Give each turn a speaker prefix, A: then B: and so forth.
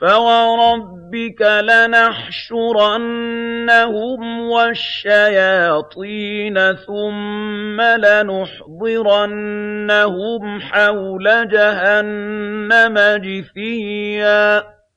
A: فَوَرَبِّكَ لَنَحْشُرَنَّهُمْ وَالشَّيَاطِينَ ثُمَّ لَنُحْضِرَنَّهُمْ حَوْلَ جَهَنَّمَ جِثِيًّا